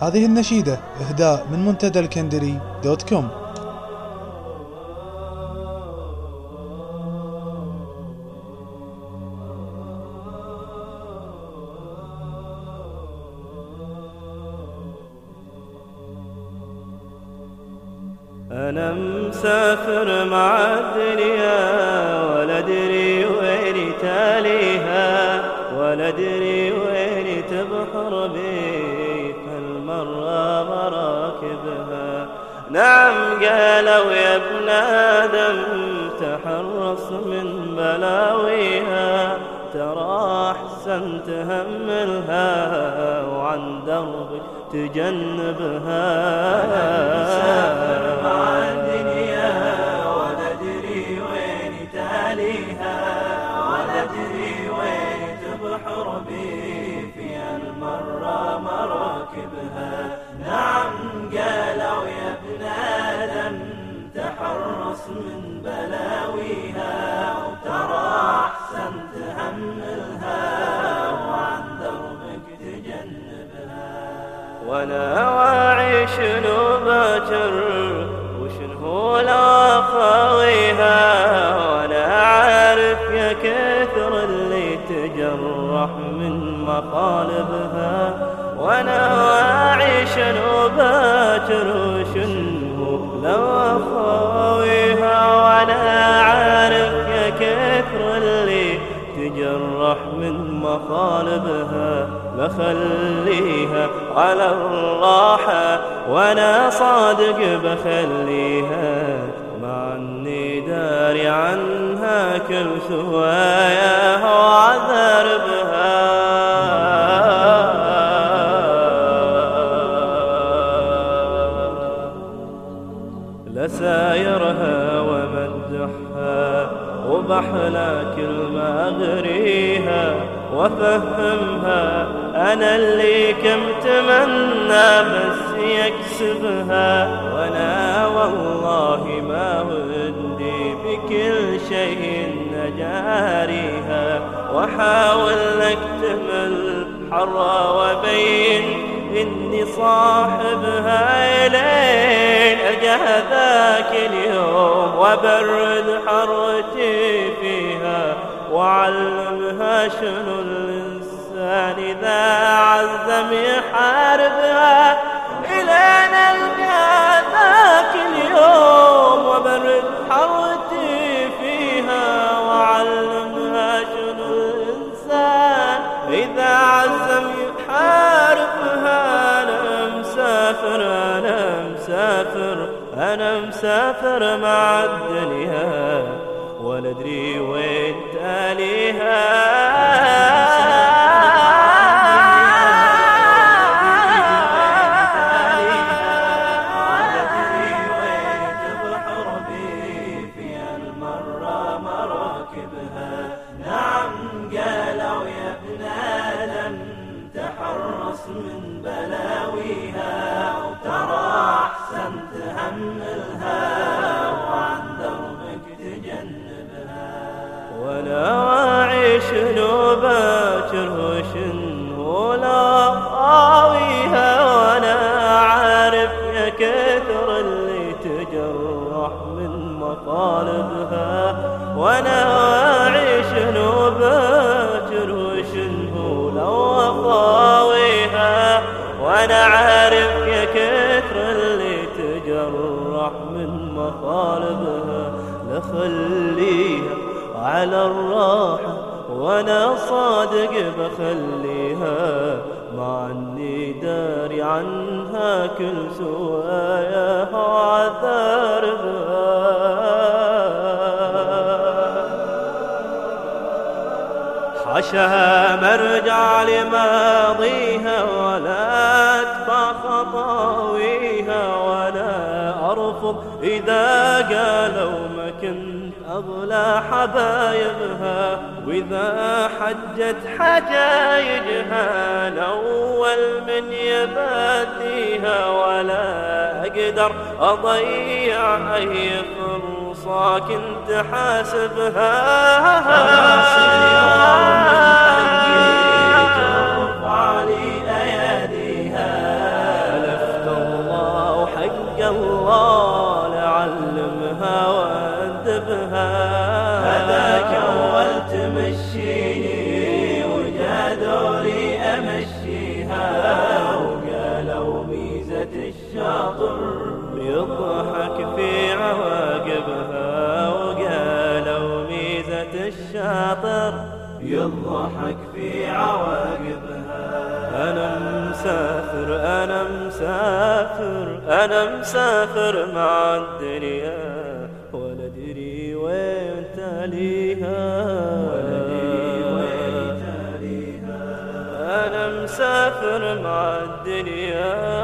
هذه النشيدة إهداء من منتدى الكندري دوت كوم. أنا مسافر مع الدنيا ولا أدري وين تاليها؟ ولا أدري وين تبحر بي؟ نعم قالوا يا ابن آدم تحرص من بلاويها ترى أحسن تهملها وعن دربك تجنبها. مسافر مع الدنيا ولا أدري وين تاليها ولا أدري وين تبحر المرة مراكبها نعم من بلاويها وترى أحسن تهملها وعن دربك تجنبها وأنا واعي شنو باكر وشنو لا خاويها وأنا عارف يا كثر اللي تجرح من مقالبها وأنا واعي شنو باكر وشنو لا بخليها على الراحة وأنا صادق بخليها مع اني داري عنها كل سوايا وعذر بها وبحلى كلمة أغريها وأفهمها أنا اللي كم تمنى بس يكسبها وأنا والله ما ودي بكل شيء نجاريها وأحاول أكتمل حرة وبين إني صاحبها إلين أجه ذاك اليوم وبرد حرتي فيها وعلمها شنو الإنسان إذا عزم يحاربها إلين ألقى ذاك اليوم وبرد حرتي فيها وعلمها شنو الإنسان إذا عزم يحاربها أنا مسافر مع الدنيا ولا أدري وين تهملها على الراحة وأنا صادق بخليها. مع أني داري عنها كل سوايا وعذرها حشاها مرجع لماضيها ولا ولا ارفض إذا قالوا ما كنت اغلى حبايبها وإذا حجت حجايجها الأول من يباديها ولا أقدر أضيع أي فرصة كنت حاسبها. الشاطر يضحك في عواقبها. أنا مسافر أنا مسافر أنا مسافر مع الدنيا. ولا أدري وين تاليها أنا مسافر مع الدنيا.